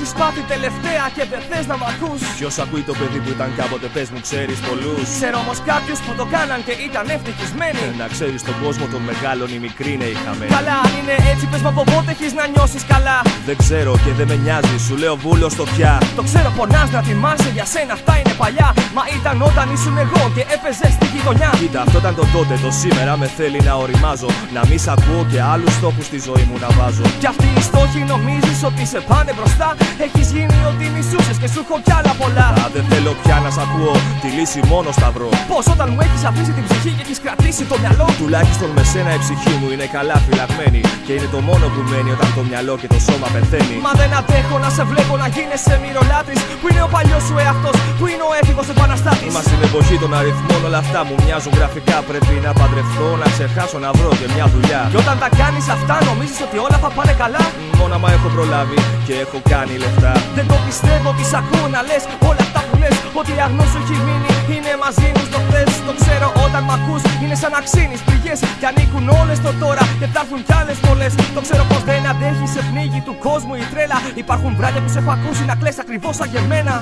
έχεις πάθει τελευταία και δεν θες να μ' ακούς. Ποιος ακούει το παιδί που ήταν κάποτε, πες μου, ξέρεις πολλούς. Ξέρω όμως κάποιους που το κάναν και ήταν ευτυχισμένοι. Να ξέρεις τον κόσμο των μεγάλων οι μικροί είναι οι χαμένοι. Καλά, αν είναι έτσι, πες μα από πότε έχεις να νιώσεις καλά; Δεν ξέρω και δεν με νοιάζει, σου λέω βούλο στο πια. Το ξέρω πονά να θυμάσαι για σένα, αυτά είναι παλιά. Μα ήταν όταν ήσουν εγώ και έπαιζες στη γειτονιά. Κοίτα, αυτό ήταν το τότε, το σήμερα με θέλει να οριμάζω. Να μη σ' ακούω και άλλους στόχου στη ζωή μου να βάζω. Κι αυτοί οι στόχοι νομίζεις ότι σε πάνε μπροστά. Έχεις γίνει ότι μισούσε και σου έχω κι άλλα πολλά. Α, δεν θέλω πια να σ' ακούω, τη λύση μόνο σταυρό. Πώς όταν μου έχεις αφήσει την ψυχή και έχεις κρατήσει το μυαλό. Τουλάχιστον με σένα η ψυχή μου είναι καλά φυλαγμένη. Και είναι το μόνο που μένει όταν το μυαλό και το σώμα πεθαίνει. Μα δεν αντέχω να σε βλέπω να γίνεσαι μυρολάτρη. Που είναι ο παλιός σου εαυτό, που είναι ο έφηβος επαναστάτης. Μα στην εποχή των αριθμών όλα αυτά μου μοιάζουν γραφικά. Πρέπει να παντρευτώ, να ξεχάσω να βρω και μια δουλειά. Και όταν τα κάνεις αυτά, νομίζεις ότι όλα θα πάνε καλά; Μόνο άμα έχω προλάβει και έχω κάνει λεφτά. Δεν το πιστεύω ότι σ' ακούω να λες όλα αυτά που λες. Ότι η αγνό σου έχει μείνει είναι μαζί μου στο χθες. Το ξέρω όταν μ' ακούς είναι σαν να ξύνεις πληγές. Και ανήκουν όλες το τώρα και θα έρθουν κι άλλες πολλές. Το ξέρω πως δεν αντέχει σε πνίγη του κόσμου η τρέλα. Υπάρχουν βράδια που σε έχω ακούσει να κλαις ακριβώς σαν και εμένα.